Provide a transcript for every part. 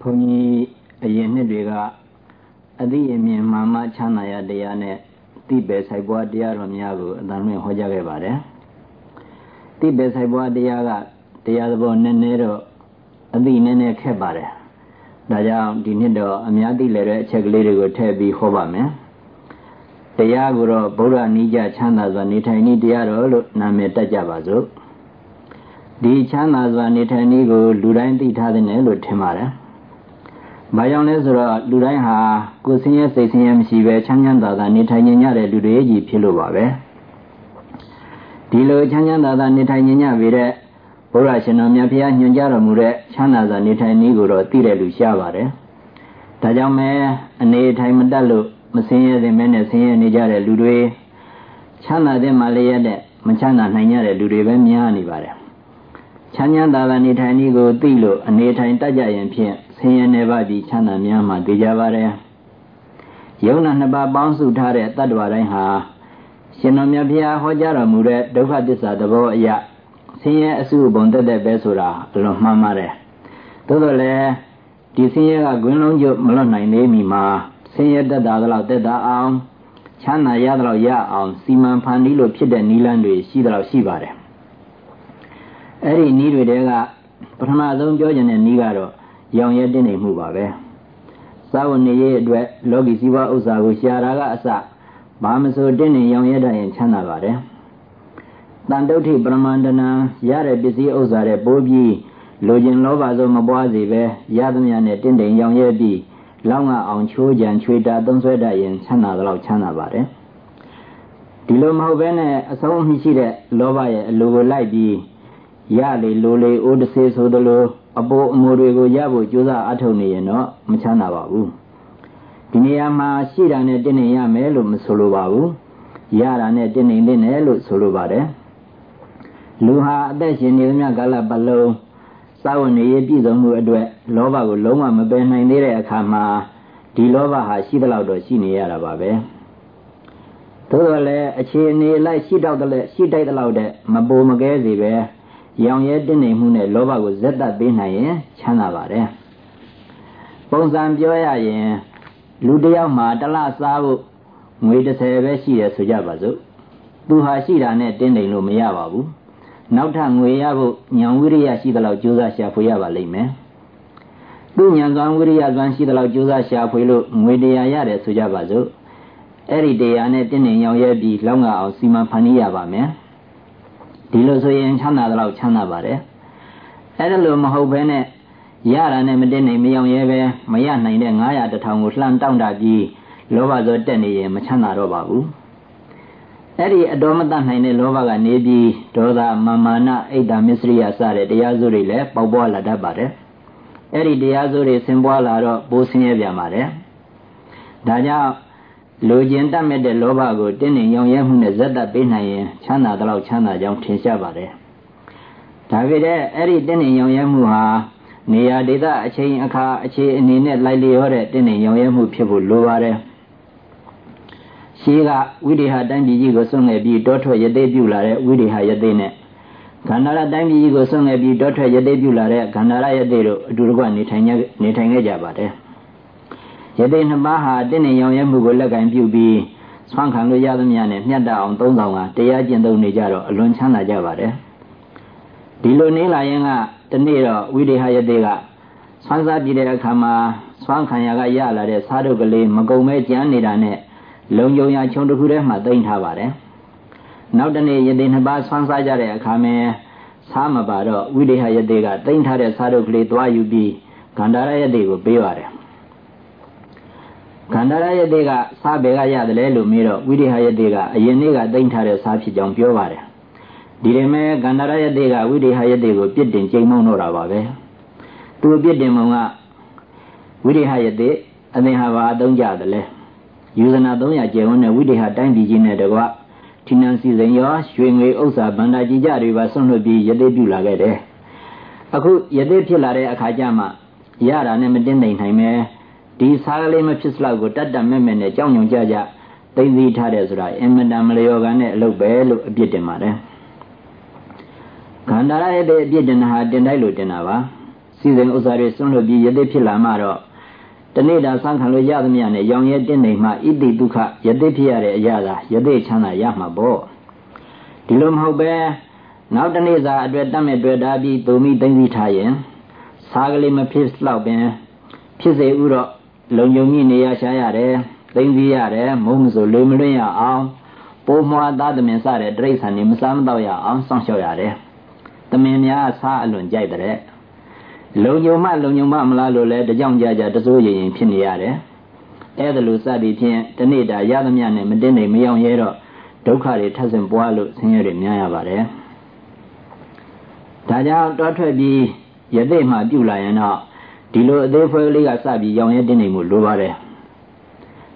ဘုန်းကြီးအရင်နှစ်တွေကအသည့်အမြင်မှမှချမ်းသာရတရားနဲ့တိပေဆိုင်ပွားတရားတော်များကိုအတန်လွင့်ဟောကြားခဲ့ပါတယ်တိပေဆိုင်ပွားတရားကတရားသဘောနည်းနည်းတော့အသည့်နည်းနည်းခက်ပါတယ်ဒါကြောင့်ဒီနှစ်တော့အများသိလည်းတဲ့အချက်ကလေးတွေကိုထည့်ပြီးဟောပါမယ်တရားကိုတော့ဗုဒ္ဓနိကြချမ်းသာစွာနေထိုင်နည်းတရားတော်လို့နာမည်တက်ကြပါစို့ဒီချမ်းသာစွာနေထိုင်နည်းကိုလူတိုင်းသိထားတဲ့လို့ထင်ပါတယ်။ ဘာကြောင့်လဲဆိုတော့လူတိုင်းဟာကိုယ်ဆင်းရဲစိတ်ဆင်းရဲမရှိပဲချမ်းချမ်းသာသာနေထိုင်ညတဲ့လူတွေကြီးဖြစ်လို့ပါပဲ။ဒီလိုချမ်းချမ်းသာသာနေထိုင်ညပြီတဲ့ဘုရားရှင်တော်မြတ်ဖျားညွှန်ကြားတော်မူတဲ့ချမ်းသာစွာနေထိုင်နည်းကိုတော့သိတဲ့လူရှားပါတယ်။ဒါကြောင့်မဲအနေထိုင်မတတ်လို့မဆင်းရဲတဲ့မဲနဲ့ဆင်းရဲနေကြတဲ့လူတွေချမ်းသာတဲ့မှလည်းရတဲ့မချမ်းသာနိုင်ကြတဲ့လူတွေပဲများနေပါတယ် ချမ်းချမ်းသာသာနေထိုင်နည်းကိုသိလို့အနေထိုင်တတ်ကြရင်ဖြင့်ဆင်းရဲနေပါပြီးချမ်းသာများမှသိကြပါတယ်ယုံနာနှစ်ပါးပေါင်းစုထားတဲ့တတ္တဝါတိုင်းဟာရှင်တော်မြတ်ဘုရားဟောကြားတော်မူတဲ့ဒုက္ခသစ္စာသဘောအရဆင်းရဲအစုဘုံတက်တဲ့ပဲဆိုတာအလွန်မှန်ပါတယ်သို့တော်လည်းဒီဆင်းရဲကဂွင်းလုံးကျမလွတ်နိုင်သေးမီမှာဆင်းရဲတက်တာတော့တက်တာအောင်ချမ်းသာရတော့ရအောင်စီမံဖန်တီးလို့ဖြစ်တဲ့နိလန်းတွေရှိတော့ရှိပါတယ် အဲ့ဒီနီးတွေတဲကပထမဆုံးပြောချင်တဲ့နီးကတော့ရောင်ရဲတင်းနေမှုပါပဲသာဝနေရဲ့အတွက်လောကီစီးပွားဥစ္စာကိုရှာတာကအစဘာမဆိုတင်းနေရောင်ရဲတတ်ရင်ချမ်းသာပါတယ်တန်တုဋ္ဌိပရမန္တနာရတဲ့ပစ္စည်းဥစ္စာတွေပိုးပြီးလိုချင်လောဘဆုံးမပွားစေပဲရသမျှနဲ့တင့်တယ်ရောင်ရဲပြီးလောင်းကအောင်ချိုးကြံချွေတာသုံးဆွဲတတ်ရင်ချမ်းသာတော့ချမ်းသာပါတယ်ဒီလိုမဟုတ်ဘဲနဲ့အဆုံးမရှိတဲ့လောဘရဲ့အလိုကိုလိုက်ပြီး ရလေလိုလေအိုးတဆေးဆိုသလိုအပိုးအမိုးတွေကိုရဖို့ကြိုးစားအထောက်နေရင်တော့မချမ်းသာပါဘူးဒီနေရာမှာရှိတာနဲ့တင်းနေရမယ်လို့မဆိုလိုပါဘူးရတာနဲ့တင်းနေနေတယ်လို့ဆိုလိုပါတယ်လူဟာအသက်ရှင်နေသမျှကာလပတ်လုံးစာဝန်နေရပြည့်စုံမှုအတွက်လောဘကိုလုံးဝမပယ်နိုင်သေးတဲ့အခါမှာဒီလောဘဟာရှိသလောက်တော့ရှိနေရတာပါပဲသို့တော်လည်းအခြေအနေလိုက်ရှိတော့တဲ့ရှိတိုက်တဲ့လောက်တဲ့မပိုမကဲစီပဲ ရောင်ရဲတင်းနေမှုနဲ့လောဘကိုဇက်တတ်ပေးနိုင်ရင်ချမ်းသာပါတယ်ပုံစံပြောရရင်လူတယောက်မှာတလစားဖို့ငွေ30ပဲရှိတယ်ဆိုကြပါစို့သူဟာရှိတာနဲ့တင်းနေလို့မရပါဘူးနောက်ထပ်ငွေရဖို့ညံဝိရိယရှိသလောက်ကြိုးစားရှာဖွေရပါလိမ့်မယ်သူညံစွမ်းဝိရိယစွမ်းရှိသလောက်ကြိုးစားရှာဖွေလို့ငွေတရားရတယ်ဆိုကြပါစို့အဲ့ဒီတရားနဲ့တင်းနေရောင်ရဲပြီးလောက်ငါအောင်စီမံဖန်တီးရပါမယ် ဒီလိုဆိုရင်ချမ်းသာတော့ချမ်းသာပါတယ်အဲ့ဒါလိုမဟုတ်ဘဲနဲ့ရတာနဲ့မတင်နိုင်မယောင်ရဲပဲမရနိုင်တဲ့900တထောင်ကိုလှမ်းတောင့်တပြီးလောဘဇောတက်နေရင်မချမ်းသာတော့ပါဘူးအဲ့ဒီအတော်မတတ်နိုင်တဲ့လောဘကနေပြီးဒေါသမာမာနအိတ်တမစ္စရိယစတဲ့တရားစုတွေလည်းပေါက်ပွားလာတတ်ပါတယ်အဲ့ဒီတရားစုတွေဆင်ပွားလာတော့ပိုးဆင်းရဲပြန်ပါတယ်ဒါကြောင့် လူကျင်တတ်မဲ့တဲ့လောဘကိုတင်းနေရောင်ရဲမှုနဲ့ဇက်တပ်ပေးနိုင်ရင်ချမ်းသာတော့ချမ်းသာကြောင်းထင်ရှားပါတယ်ဒါပေမဲ့အဲ့ဒီတင်းနေရောင်ရဲမှုဟာနေရာဒေသအချိန်အခါအခြေအနေနဲ့လိုက်လျောတဲ့တင်းနေရောင်ရဲမှုဖြစ်ဖို့လိုပါတယ်ရှိကဝိရိဟတိုင်းပြည်ကြီးကိုဆွံ့ငယ်ပြီးတောထွက်ရသေးပြုလာတဲ့ဝိရိဟရသေးနဲ့ခန္ဓာရတိုင်းပြည်ကြီးကိုဆွံ့ငယ်ပြီးတောထွက်ရသေးပြုလာတဲ့ခန္ဓာရရသေးတို့အတူတကွနေထိုင်နေထိုင်ခဲ့ကြပါတယ် ယသိနှစ်ပါးဟာတင့်နေရောင်ရဲမှုကိုလက်ကင်ပြုပြီးဆွမ်းခံလို့ရသမျှနဲ့မြတ်တအောင်သုံးဆောင်ကတရားကျင့်သုံးနေကြတော့အလွန်ချမ်းသာကြပါတယ်ဒီလိုနေလာရင်ကတနေ့တော့ဝိရိဟယသိကဆွမ်းစားကြည့်တဲ့အခါမှာဆွမ်းခံရကရလာတဲ့စားတုပ်ကလေးမကုံမဲကြမ်းနေတာနဲ့လုံယုံရခြုံတစ်ခုထဲမှာတိမ့်ထားပါတယ်နောက်တနေ့ယသိနှစ်ပါးဆွမ်းစားကြတဲ့အခါမှာစားမပါတော့ဝိရိဟယသိကတိမ့်ထားတဲ့စားတုပ်ကလေးသွားယူပြီးဂန္ဓာရယသိကိုပေးပါတယ် ခန္ဓာရယတိကစားဘယ်ကရတယ်လဲလို့မေးတော့ဝိရိဟယတိကအရင်နေ့ကသိမ့်ထားတဲ့စားဖြစ်ကြောင်းပြောပါတယ်ဒီရင်မဲ့ခန္ဓာရယတိကဝိရိဟယတိကိုပြစ်တင်ချိန်မုံတော့တာပါပဲသူပြစ်တင်မုံကဝိရိဟယတိအသင်ဟာဘာအသုံးကြတယ်လဲယူဇနာ300ကျယ်ဝန်းတဲ့ဝိရိဟတိုင်းပြည်ကြီးနဲ့တကွထိနန်စီစဉ်ရောရွှေငွေဥစ္စာဗန္ဒာကြီးကြတွေပါဆွန့်လွတ်ပြီးယတိပြုလာခဲ့တယ်အခုယတိဖြစ်လာတဲ့အခါကျမှရတာနဲ့မတင်နိုင်နိုင်ပဲ ဒီစားကလေးမဖြစ်စလောက်ကိုတတ်တတ်မဲ့မဲ့နဲ့ကြောက်ရွံ့ကြကြသိသိထားတယ်ဆိုတာအင်မတန်မလျော်ကန်တဲ့အလုပ်ပဲလို့အပြစ်တင်ပါတယ်ခန္ဓာရရဲ့အပြစ်တင်တာဟာတင်တိုက်လို့တင်တာပါစီစဉ်ဥစ္စာတွေစွန့်လွတ်ပြီးယသိဖြစ်လာမှတော့တနေ့တာစံခံလို့ရသမျှနဲ့ရောင်ရဲတင်းနေမှဣတိဒုက္ခယသိဖြစ်ရတဲ့အရာသာယသိချမ်းသာရမှာပေါ့ဒီလိုမဟုတ်ပဲနောက်တနေ့စာအတွက်တတ်မဲ့တွေ့တာပြီးသူမိသိမ့်စီထားရင်စားကလေးမဖြစ်တော့ပင်ဖြစ်စေဥတော့ လုံုံမြင့်နေရရှားရတယ်သိမ့်စီရတယ်မုံမဆိုလူမလွင့်ရအောင်ပိုးမွားသားသမင်စတဲ့တိရစ္ဆာန်တွေမစားမတော့ရအောင်စောင့်ရှောက်ရတယ်သမင်များစားအလွန်ကြိုက်တဲ့လုံုံမလုံုံမမလားလို့လဲတကြောင်ကြကြတစိုးရင်ရင်ဖြစ်နေရတယ်အဲ့ဒါလို့စသည်ဖြင့်တနေ့တာရသမျှနဲ့မတင်းနေမယောင်ရဲတော့ဒုက္ခတွေထပ်ဆင့်ပွားလို့ဆင်းရဲတွေများရပါတယ်ဒါကြောင့်တောထွက်ပြီးယသိမှပြုလာရင်တော့ ဒီလိုအသေးဖွဲကလေးကစပြီးရောင်ရဲတင်းနေမှုလိုပါတယ်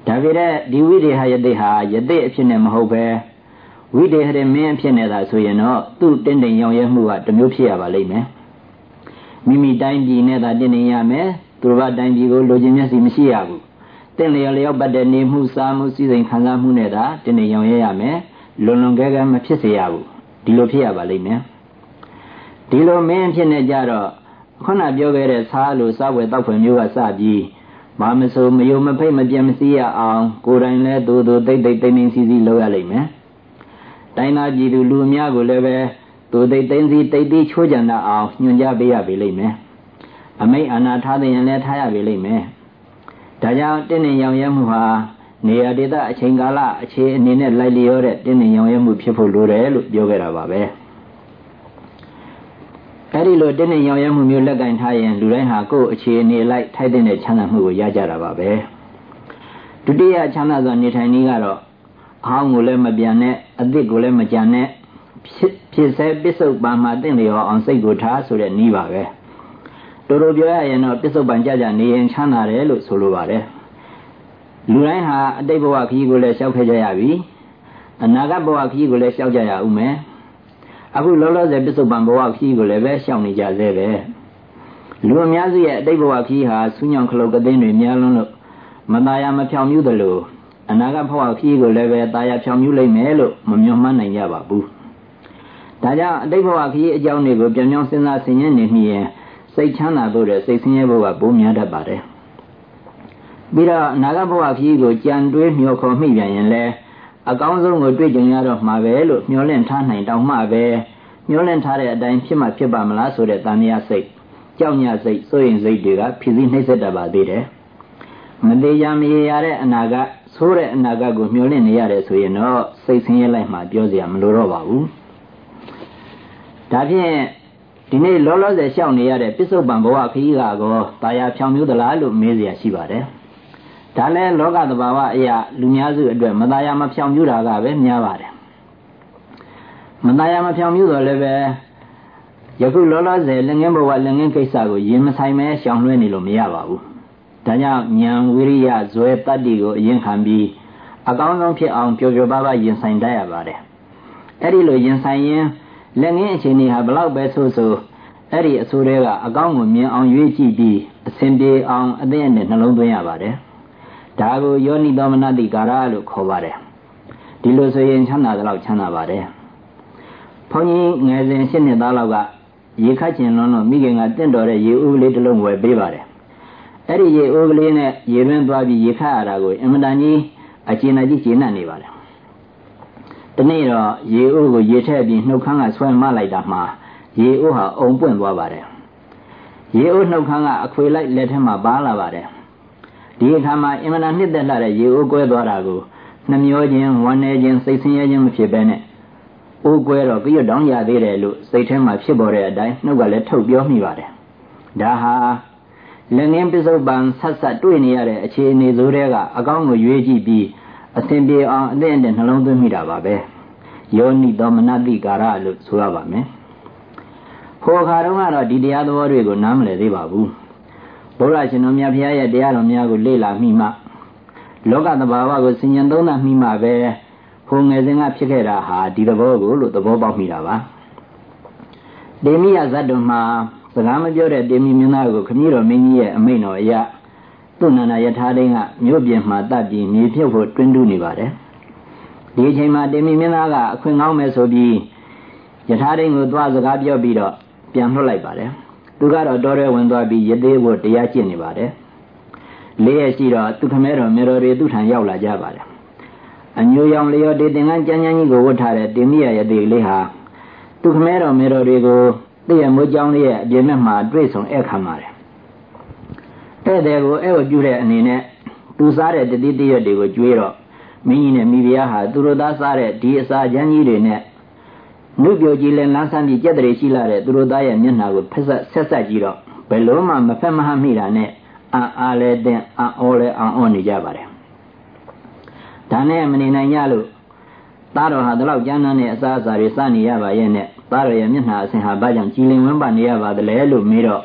ဒါပေမဲ့ဒီဝိဒေဟယသိဟာယသိအဖြစ်နဲ့မဟုတ်ပဲဝိဒေဟရမင်းအဖြစ်နဲ့သာဆိုရင်တော့သူ့တင်းတင်းရောင်ရဲမှုကတမျိုးဖြစ်ရပါလိမ့်မယ်မိမိတိုင်းပြည်နဲ့သာတင်းတင်းရမယ်သူတို့ကတိုင်းပြည်ကိုလိုချင်မျက်စိမရှိရဘူးတင့်လျော်လျောက်ပတ်တဲ့နေမှုစားမှုစည်းစိမ်ခံစားမှုနဲ့သာတင်းတင်းရောင်ရဲရမယ်လွန်လွန်ကဲကဲမဖြစ်စေရဘူးဒီလိုဖြစ်ရပါလိမ့်မယ်ဒီလိုမင်းဖြစ်နေကြတော့ ခုနပြောခဲ့တဲ့စားလို့စားဝယ်တောက်ဖွယ်မျိုးကစပြီးဘာမဆိုမယုံမဖိတ်မပြတ်မစည်းရအောင်ကိုယ်တိုင်လဲတူတူတိတ်တိတ်တိမ်တိမ်စီစီလုပ်ရလိမ့်မယ်တိုင်းသားပြည်သူလူအများကိုလည်းပဲတူတိတ်တိမ်စီတိတ်တိချိုးကြံတတ်အောင်ညွှန်ကြားပေးရပေလိမ့်မယ်အမိတ်အာနာထားတဲ့ရင်လည်းထားရပေလိမ့်မယ်ဒါကြောင့်တင်းနေရောင်ရဲမှုဟာနေရာဒေသအချိန်ကာလအခြေအနေနဲ့လိုက်လျောတဲ့တင်းနေရောင်ရဲမှုဖြစ်ဖို့လိုတယ်လို့ပြောခဲ့တာပါပဲ။ အဲဒီလိုတင်းနေရောင်ရဲမှုမျိုးလက်ကင်ထားရင်လူတိုင်းဟာကိုယ့်အခြေအနေလိုက်ထိုက်တဲ့ချမ်းသာမှုကိုရကြတာပါပဲဒုတိယချမ်းသာစွာနေထိုင်နည်းကတော့အဟောင်းကိုလည်းမပြန်နဲ့အသစ်ကိုလည်းမကြံနဲ့ဖြစ်ဖြစ်စေပစ္စုပန်မှာတင့်လျော်အောင်စိတ်ကိုထားဆိုတဲ့နည်းပါပဲတို့တို့ပြောရရင်တော့ပစ္စုပန်ကြကြနေရင်ချမ်းသာတယ်လို့ဆိုလိုပါတယ်လူတိုင်းဟာအတိတ်ဘဝခရီးကိုလည်းရှောက်ခဲ့ကြရပြီအနာဂတ်ဘဝခရီးကိုလည်းရှောက်ကြရဦးမယ် အခုလောလောဆယ်ပစ္စုပန်ဘဝခီးကိုလည်းပဲရှောင်နေကြသေးပဲလူအများစုရဲ့အတိတ်ဘဝခီးဟာဆူးညောင်ခလုတ်ကသိန်းတွေများလွန်းလို့မตายမဖြောင်မြူးတယ်လို့အနာဂတ်ဘဝခီးကိုလည်းပဲตายဖြောင်မြူးလိမ့်မယ်လို့မမျှော်မှန်းနိုင်ကြပါဘူးဒါကြောင့်အတိတ်ဘဝခီးအကြောင်းတွေကိုပြန်ပြောင်းစဉ်းစားဆင်ခြင်နေမိရင်စိတ်ချမ်းသာဖို့တဲ့စိတ်ဆင်းရဲဖို့ကပိုများတတ်ပါတယ်ပြီးတော့အနာဂတ်ဘဝခီးကိုကြံတွေးမျှော်ခေါ်မိပြန်ရင်လည်း အကောင်းဆုံးကိုတွေ့ကြုံရတော့မှာပဲလို့မျှော်လင့်ထားနိုင်တောင်မှပဲမျှော်လင့်ထားတဲ့အတိုင်းဖြစ်မှဖြစ်ပါမလားဆိုတဲ့တန်မြာစိတ်ကြောက်ညစိတ်စိုးရင်စိတ်တွေကဖြစ်စည်းနှိမ့်ဆက်တတ်ပါသေးတယ်မသေးကြမရေရတဲ့အနာဂတ်ဆိုးတဲ့အနာဂတ်ကိုမျှော်လင့်နေရတယ်ဆိုရင်တော့စိတ်ဆင်းရဲလိုက်မှပြောစရာမလိုတော့ပါဘူးဒါဖြင့်ဒီနေ့လောလောဆယ်ရှောက်နေရတဲ့ပစ္စုပန်ဘဝခရီးကောတာယာဖြောင်မျိုးသလားလို့မေးစရာရှိပါတယ် ဒါလည်းလောကသဘာဝအရာလူများစုအတွက်မသားရမဖြောင်ပြူတာကပဲများပါတယ်မသားရမဖြောင်ပြူတော့လည်းပဲယခုလောလောဆယ်လက်ငင်းဘဝလက်ငင်းကိစ္စကိုရင်မဆိုင်မဲရှောင်လွှဲနေလို့မရပါဘူးဒါကြောင့်ဉာဏ်ဝိရိယဇွဲတတ္တိကိုအရင်ခံပြီးအကောင်းဆုံးဖြစ်အောင်ပျော်ပျော်ပါးပါးရင်ဆိုင်တတ်ရပါတယ်အဲ့ဒီလိုရင်ဆိုင်ရင်လက်ငင်းအခြေအနေဟာဘလောက်ပဲဆိုဆိုအဲ့ဒီအဆိုးတွေကအကောင်းကိုမြင်အောင်ရွေးကြည့်ပြီးအစဉ်ပြေအောင်အသိအနဲ့နှလုံးသွင်းရပါတယ် ဒါကိုယောနိသောမနတိကာရလို့ခေါ်ပါတယ်ဒီလိုဆိုရင်ချမ်းသာသလောက်ချမ်းသာပါတယ်ဘုန်းကြီးငယ်စဉ်ရှင်းနှစ်သားလောက်ကရေခတ်ကျင်လွန်းလို့မိခင်ကတင့်တော်တဲ့ရေဦးကလေးတစ်လုံးဝယ်ပေးပါတယ်အဲ့ဒီရေဦးကလေးနဲ့ရေရင်းသွားပြီးရေခတ်ရတာကိုအင်မတန်ကြီးအကျဉ်းအကြီးကျဉ်းနေပါတယ်တနေ့တော့ရေဦးကိုရေထည့်ပြီးနှုတ်ခမ်းကဆွဲမလိုက်တာမှာရေဦးဟာအုံပွင့်သွားပါတယ်ရေဦးနှုတ်ခမ်းကအခွေလိုက်လက်ထဲမှာပါလာပါတယ် ဒီအခါမှာအင်မတန်နှစ်သက်လာတဲ့ရေအိုးကွဲသွားတာကိုနှမျောခြင်းဝမ်းနည်းခြင်းစိတ်ဆင်းရဲခြင်းမဖြစ်ဘဲနဲ့အိုးကွဲတော့ကြွတောင်းရသေးတယ်လို့စိတ်ထဲမှာဖြစ်ပေါ်တဲ့အတိုင်းနှုတ်ကလည်းထုတ်ပြောမိပါတယ်ဒါဟာလက်ငင်းပစ္စုပန်ဆက်ဆက်တွေ့နေရတဲ့အခြေအနေဆိုတဲ့ကအကောင်းကိုရွေးကြည့်ပြီးအစဉ်ပြေအောင်အသင့်အတင့်နှလုံးသွင်းမိတာပါပဲယောနိသောမနတိကာရလို့ဆိုရပါမယ်ခေါ်ခါတော့ကတော့ဒီတရားသဘောတွေကိုနားမလည်သေးပါဘူး ဘုရားရှင်တော်မြတ်ဖရာရဲ့တရားတော်များကိုလေ့လာမိမှလောကသဘာဝကိုစဉ်းကျင်သုံးသပ်မိမှပဲဟိုငယ်စဉ်ကဖြစ်ခဲ့တာဟာဒီသဘောကိုလို့သဘောပေါက်မိတာပါဒေမိယဇတ်တော်မှာစကားမပြောတဲ့ဒေမိမင်းသားကိုခမည်းတော်မင်းကြီးရဲ့အမိန့်တော်အရသူ့နန္ဒယထာဒိန်ကမြို့ပြင်မှာတပ်ပြီးမြေဖြုတ်ဖို့တွင်းတူးနေပါတယ်ဒီအချိန်မှာဒေမိမင်းသားကအခွင့်ကောင်းမယ်ဆိုပြီးယထာဒိန်ကိုသွားစကားပြောပြီးတော့ပြန်လွှတ်လိုက်ပါတယ် သူကတော့တော်ရဲဝင်သွားပြီးရသေးဖို့တရားကျင့်နေပါတယ်လေးရရှိတော့သူခမဲတော်မေတော်တွေသူ့ထံရောက်လာကြပါတယ်အညိုရောင်လျော်တေတင်ကန်းကြမ်းကြမ်းကြီးကိုဝတ်ထားတဲ့တင်မိရရသေးလေးဟာသူခမဲတော်မေတော်တွေကိုတည့်ရမိုးကြောင်းလေးရဲ့အပြင်ဘက်မှာတွေ့ဆုံဧခံပါတယ်ဧည့်သည်ကိုဧဝပြုတဲ့အနေနဲ့သူစားတဲ့တတိတရွတ်တွေကိုကျွေးတော့မင်းကြီးနဲ့မိဖုရားဟာသူတို့သားစားတဲ့ဒီအစာချမ်းကြီးတွေနဲ့ နုပြိုကြီးလည်းလမ်းဆန်းပြီးကြက်တရေရှိလာတဲ့သူတို့သားရဲ့မျက်နှာကိုဖက်ဆက်ဆက်ဆက်ကြည့်တော့ဘယ်လို့မှမဖက်မဟမိတာနဲ့အာအားလဲတဲ့အံ့ဩလဲအံ့ဩနေကြပါတယ်ဒါနဲ့မနေနိုင်ကြလို့သားတော်ဟာဒီလောက်ကျမ်းမ်းတဲ့အစားအစာတွေစနေရပါရဲ့နဲ့သားတော်ရဲ့မျက်နှာအဆင်ဟာဘာကြောင့်ကြည်လင်ဝန်းပါနေရပါသလဲလို့မေးတော့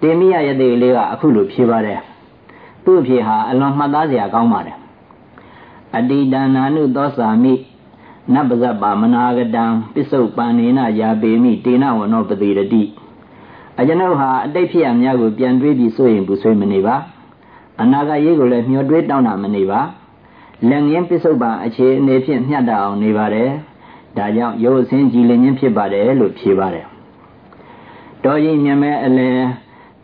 တင်မိရရဲ့သေးလေးကအခုလိုဖြေပါတယ်သူ့အဖြေဟာအလွန်မှတ်သားစရာကောင်းပါတယ်အတိတနာနုသောစာမိ နပဇပမနာဂတံပစ္စုပန်နေနယာပေမိတေနဝနောပတိရတိအကျွန်ုပ်ဟာအတိတ်ဖြစ်ရများကိုပြန်တွေးပြီးဆိုရင်ဘူးဆွေးမနေပါအနာဂတ်ရေးကိုလည်းမျှော်တွေးတောင်းတာမနေပါလက်ငင်းပစ္စုပန်အခြေအနေဖြင့်မျှတအောင်နေပါတယ်ဒါကြောင့်ရုပ်အစင်းကြည်လင်ခြင်းဖြစ်ပါတယ်လို့ဖြေပါတယ်တော်ကြီးမြမဲအလယ်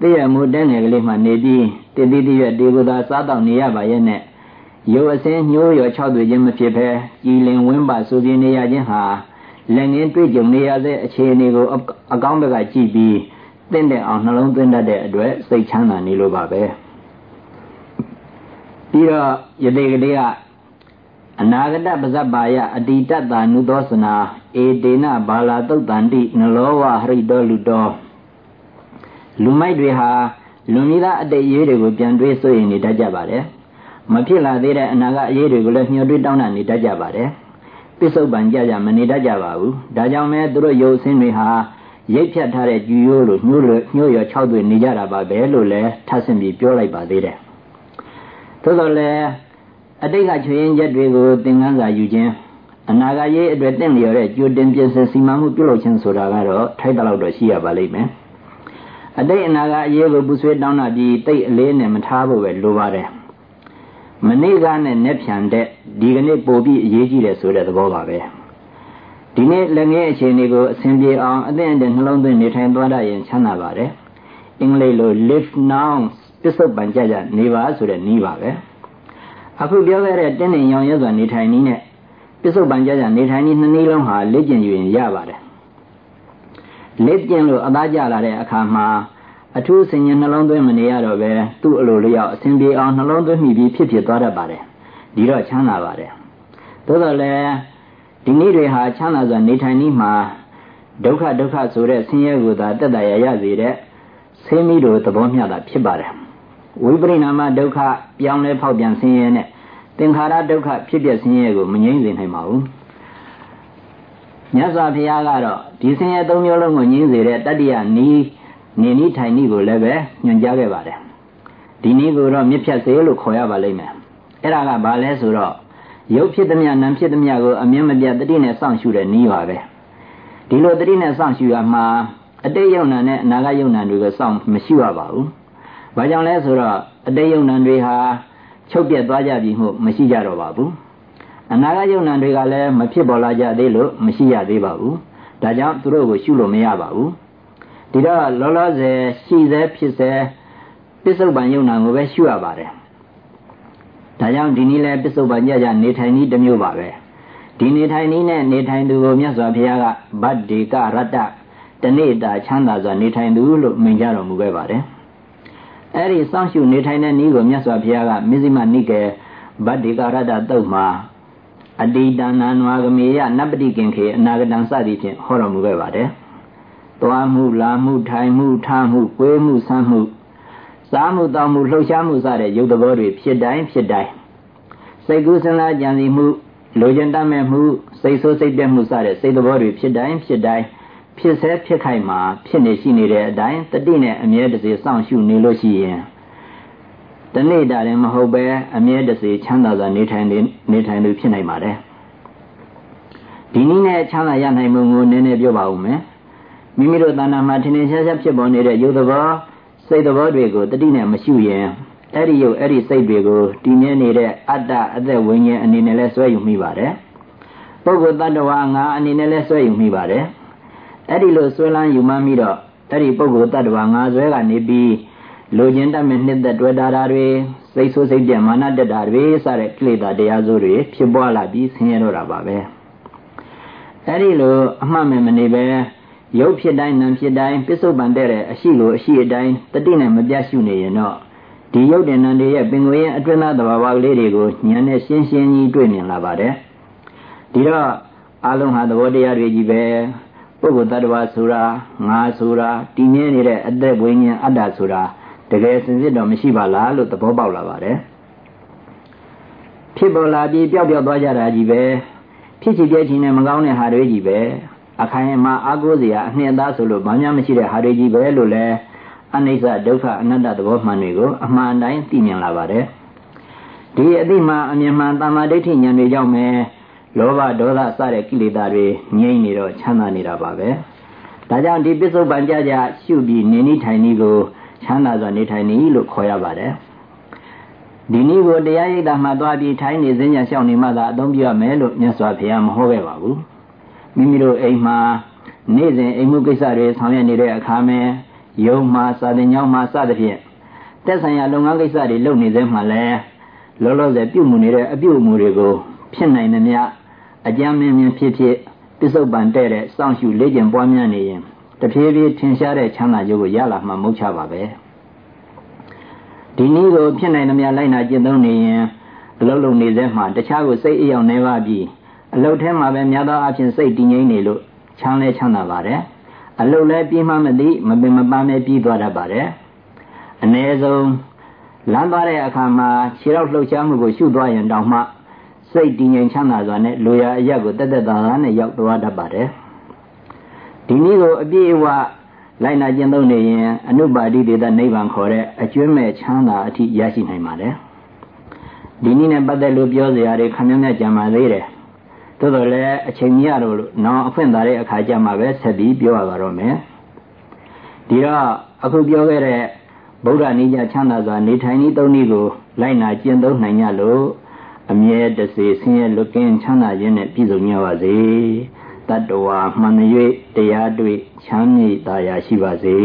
တည့်ရမှုတဲ့ငယ်ကလေးမှနေပြီးတည်တည်တည့်ရဒီကုသာစားတော့နေရပါရဲ့နဲ့ ရုပ်အစင်းညှိုးရော၆သွေခြင်းမဖြစ်ဘဲကြည်လင်ဝင်းပါဆိုပြနေရခြင်းဟာလက်ငင်းတွေ့ကြုံနေရတဲ့အခြေအနေကိုအကောင်းဘက်ကကြည့်ပြီးတင့်တဲ့အောင်နှလုံးသွင်းတတ်တဲ့အတွက်စိတ်ချမ်းသာနေလို့ပါပဲပြီးတော့ယတိကလေးကအနာဂတပဇ္ဇပါယအတိတတနုသောစနာဧတေနဘာလာတုတ်တန္တိနလောဝဟရိတောလူတော်လူမိုက်တွေဟာလူမိသားအတိတ်ရေးတွေကိုပြန်တွေးဆိုရင်နေတတ်ကြပါတယ် မဖြစ်လာသေးတဲ့အနာကအရေးတွေကိုလည်းညှို့တွေးတောင်းတနေတတ်ကြပါတယ်ပစ္စုပန်ကြကြမနေတတ်ကြပါဘူးဒါကြောင့်မဲသူတို့ရုပ်ဆင်းတွေဟာရိပ်ဖြတ်ထားတဲ့ကြူရိုးလိုညှို့ညှို့ရ၆တွေနေကြတာပါပဲလို့လည်းထပ်ဆင့်ပြီးပြောလိုက်ပါသေးတယ်သို့တော်လည်းအတိတ်ကချွေရင်ချက်တွေကိုသင်ခန်းစာယူခြင်းအနာဂတ်ရေးအတွက်တင့်လျော်တဲ့ကြိုတင်ပြင်ဆင်စီမံမှုပြုလုပ်ခြင်းဆိုတာကတော့ထိုက်တလောက်တော့ရှိရပါလိမ့်မယ်အတိတ်အနာဂတ်အရေးကိုပူဆွေးတောင်းတာပြီးတိတ်အလေးနဲ့မထားဖို့ပဲလိုပါတယ် မနေ့ကနဲ့နဲ့ဖြန်တဲ့ဒီကနေ့ပို့ပြီးအရေးကြီးတယ်ဆိုတဲ့သဘောပါပဲဒီနေ့လက်ငယ်အခြေအနေကိုအဆင်ပြေအောင်အသင့်အတင့်နှလုံးသွင်းနေထိုင်သွားတတ်ရင်ချမ်းသာပါတယ်အင်္ဂလိပ်လို live now ပစ္စုပန်ကြကြနေပါဆိုတဲ့နည်းပါပဲအခုပြောခဲ့တဲ့တင်းနေရောင်ရဲစွာနေထိုင်နည်းနဲ့ပစ္စုပန်ကြကြနေထိုင်နည်းနှစ်နည်းလုံးဟာလက်ကျင်ယူရင်ရပါတယ်လက်ကျင်လို့အသားကျလာတဲ့အခါမှာ အထူးဆင်ញနှလုံးသွင်းမနေရတော့ပဲသူ့အလိုလျောက်အစဉ်ပြေအောင်နှလုံးသွင်းမိပြီးဖြစ်ဖြစ်သွားတတ်ပါတယ်ဒီတော့ချမ်းသာပါတယ်သို့တော်လည်းဒီနေ့တွေဟာချမ်းသာစွာနေထိုင်နည်းမှာဒုက္ခဒုက္ခဆိုတဲ့ဆင်းရဲကိုသာတက်တရရစေတဲ့ဆေးမိတို့သဘောမျှတာဖြစ်ပါတယ်ဝိပရိနာမဒုက္ခပြောင်းလဲဖောက်ပြန်ဆင်းရဲနဲ့သင်္ခါရဒုက္ခဖြစ်ပြဆင်းရဲကိုမငြိမ့်စေနိုင်ပါဘူးမြတ်စွာဘုရားကတော့ဒီဆင်းရဲသုံးမျိုးလုံးကိုငြိမ့်စေတဲ့တတ္တိယနီး နေနီးထိုင်နီးကိုလည်းပဲညွှန်ကြားခဲ့ပါတယ်ဒီနည်းကိုတော့မြစ်ဖြတ်စေလို့ခေါ်ရပါလိမ့်မယ်အဲ့ဒါကဘာလဲဆိုတော့ရုပ်ဖြစ်သည်မြနာမ်ဖြစ်သည်မြကိုအမြင်မပြတ်တတိနဲ့စောင့်ရှုတဲ့နည်းပါပဲဒီလိုတတိနဲ့စောင့်ရှုရမှာအတိတ်ယုံနာနဲ့အနာဂတ်ယုံနာတွေကိုစောင့်မရှိရပါဘူး။ဘာကြောင့်လဲဆိုတော့အတိတ်ယုံနာတွေဟာချုပ်ပြတ်သွားကြပြီမှုမရှိကြတော့ပါဘူး။အနာဂတ်ယုံနာတွေကလည်းမဖြစ်ပေါ်လာကြသေးလို့မရှိရသေးပါဘူး။ဒါကြောင့်သူတို့ကိုရှုလို့မရပါဘူး။ ဒီတော့လောလောဆယ်ရှိစေဖြစ်စေပစ္စုပန်ယုံနာကိုပဲရှုရပါတယ်။ဒါကြောင့်ဒီနည်းလဲပစ္စုပန်ကြကြနေထိုင်နည်းတစ်မျိုးပါပဲ။ဒီနေထိုင်နည်းနဲ့နေထိုင်သူကိုမြတ်စွာဘုရားကဗတ္တိကရတ္တတနေ့တာချမ်းသာစွာနေထိုင်သူလို့မိန့်ကြတော်မူခဲ့ပါတယ်။အဲဒီစောင့်ရှုနေထိုင်တဲ့နည်းကိုမြတ်စွာဘုရားကမဇ္ဈိမနိကေဗတ္တိကရတ္တတုတ်မှာအတိတဏနဝဂမေယနပတိကင်ခေအနာဂတံစသည်ဖြင့်ဟောတော်မူခဲ့ပါတယ်။ သွားမှုလာမှုထိုင်မှုထားမှုကိုယ်မှုဆမ်းမှုစားမှုတောင်းမှုလှုပ်ရှားမှုစတဲ့ရုပ်သဘောတွေဖြစ်တိုင်းဖြစ်တိုင်းစိတ်ကူးစဉ်းစားကြံစည်မှုလိုချင်တတ်မဲ့မှုစိတ်ဆိုးစိတ်ပြတ်မှုစတဲ့စိတ်သဘောတွေဖြစ်တိုင်းဖြစ်တိုင်းဖြစ်ဆဲဖြစ်ခိုက်မှာဖြစ်နေရှိနေတဲ့အတိုင်းတတိနဲ့အမြဲတစေစောင့်ရှုနေလို့ရှိရင်တနေ့တာလည်းမဟုတ်ပဲအမြဲတစေချမ်းသာစွာနေထိုင်နေထိုင်လို့ဖြစ်နိုင်ပါတယ်ဒီနည်းနဲ့ချမ်းသာရနိုင်မှုကိုနည်းနည်းပြောပါဦးမယ် မိမိတို့တဏ္ဍာမှာထင်ထင်ရှားရှားဖြစ်ပေါ်နေတဲ့ယုတ်သဘောစိတ်သဘောတွေကိုတတိနဲ့မရှုရင်အဲ့ဒီယုတ်အဲ့ဒီစိတ်တွေကိုတည်မြဲနေတဲ့အတ္တအသက်ဝိညာဉ်အနေနဲ့လဲဆွဲယူမိပါတယ်ပုဂ္ဂိုလ်တ attva ငါအနေနဲ့လဲဆွဲယူမိပါတယ်အဲ့ဒီလိုဆွဲလန်းယူမှန်းပြီးတော့အဲ့ဒီပုဂ္ဂိုလ်တ attva ငါဆွဲကနေပြီးလိုချင်တတ်မဲ့နှစ်သက်တွေ့တာတွေစိတ်ဆိုးစိတ်ပြမာနတက်တာတွေစတဲ့ကိလေသာတရားစိုးတွေဖြစ်ပွားလာပြီးဆင်းရဲတော့တာပါပဲအဲ့ဒီလိုအမှတ်မဲ့မနေပဲ ရုပ်ဖြစ်တိုင်းနာမ်ဖြစ်တိုင်းပစ္စုပန်တဲ့တဲ့အရှိလိုအရှိအတိုင်းတတိနဲ့မပြတ်ရှုနေရင်တော့ဒီရုပ်တင်နံတွေရဲ့ပင်ကိုယ်ရဲ့အတွင်းသားသဘာဝကလေးတွေကိုဉာဏ်နဲ့ရှင်းရှင်းကြီးတွေ့မြင်လာပါတယ်ဒီတော့အလုံးဟာသဘောတရားတွေကြီးပဲပုဂ္ဂိုလ်တ attva ဆိုတာငါဆိုတာတည်ငြင်းနေတဲ့အသက်ဝိညာဉ်အတ္တဆိုတာတကယ်စင်စစ်တော့မရှိပါလားလို့သဘောပေါက်လာပါတယ်ဖြစ်ပေါ်လာပြီးပျောက်ပျောက်သွားကြတာကြီးပဲဖြစ်ချင်ပြည့်ချင်နဲ့မကောင်းတဲ့ဟာတွေကြီးပဲ အခိုင်အမာအာကိုးစရာအနှစ်သားဆိုလို့ဘာမှမရှိတဲ့ဟာတွေကြီးပဲလို့လဲအနိစ္စဒုက္ခအနတ္တသဘောမှန်တွေကိုအမှန်တိုင်းသိမြင်လာပါတယ်ဒီအတိမှအမြင်မှန်တမ္မာဒိဋ္ဌိဉာဏ်တွေကြောင့်ပဲလောဘဒေါသစတဲ့ကိလေသာတွေငြိမ့်နေတော့ချမ်းသာနေတာပါပဲဒါကြောင့်ဒီပစ္စုပန်ကြကြရှုပြီးနေနိထိုင်နည်းကိုချမ်းသာစွာနေထိုင်နည်းလို့ခေါ်ရပါတယ်ဒီနည်းကိုတရားရိပ်တာမှသွားပြီးထိုင်နေစဉ္ညာလျှောက်နေမှသာအသုံးပြရမယ်လို့မြတ်စွာဘုရားမဟောခဲ့ပါဘူး မိမိတို့အိမ်မှာနေ့စဉ်အိမ်မှုကိစ္စတွေဆောင်ရွက်နေတဲ့အခါမှာယုံမှာစာသင်ကျောင်းမှာစသဖြင့်တက်ဆိုင်ရာလုပ်ငန်းကိစ္စတွေလုပ်နေသေးမှလည်းလောလောဆယ်ပြုမှုနေတဲ့အပြုအမူတွေကိုဖြစ်နိုင်သမျှအကြမ်းမင်းမင်းဖြစ်ဖြစ်ပစ္စုပန်တဲ့တဲ့စောင့်ရှုလေ့ကျင့်ပွားများနေရင်တဖြည်းဖြည်းထင်ရှားတဲ့ချမ်းသာကြိုးကိုရလာမှမဟုတ်ချပါပဲဒီနည်းကိုဖြစ်နိုင်သမျှလိုက်နာကျင့်သုံးနေရင်အလုံးလုံးနေစေမှတခြားကိုစိတ်အယောင်နေပါပြီး အလုတ်ထဲမှာပဲများသောအားဖြင့်စိတ်တည်ငြိမ်နေလို့ချမ်းလဲချမ်းသာပါတယ်အလုတ်လဲပြီးမှမသိမပင်မပန်းပဲပြီးသွားတတ်ပါတယ်အ ਨੇ ဆုံးလမ်းသွားတဲ့အခါမှာခြေထောက်လှုပ်ရှားမှုကိုရှုသွားရင်တောင်မှစိတ်တည်ငြိမ်ချမ်းသာစွာနဲ့လူရအရက်ကိုတက်တက်သာသာနဲ့ရောက်သွားတတ်ပါတယ်ဒီနည်းကိုအပြည့်အဝလိုက်နာကျင့်သုံးနေရင်အနုပါတိတေသနိဗ္ဗာန်ခေါ်တဲ့အကျွမ်းမဲ့ချမ်းသာအထိရရှိနိုင်ပါတယ်ဒီနည်းနဲ့ပတ်သက်လို့ပြောစရာတွေခမည်းမြတ်ကြံပါသေးတယ် သို့တော်လည်းအချိန်မရတော့လို့နောက်အခွင့်သာတဲ့အခါကျမှပဲဆက်ပြီးပြောရပါတော့မယ်ဒီတော့အခုပြောခဲ့တဲ့ဗုဒ္ဓနိယချမ်းသာစွာနေထိုင်ဤသုံးနည်းကိုလိုက်နာကျင့်သုံးနိုင်ကြလို့အမြဲတစေဆင်းရဲလွတ်ကင်းချမ်းသာခြင်းနဲ့ပြည့်စုံကြပါစေတတ္တဝါမှန်၍တရားတွေ့ချမ်းမြေ့သာယာရှိပါစေ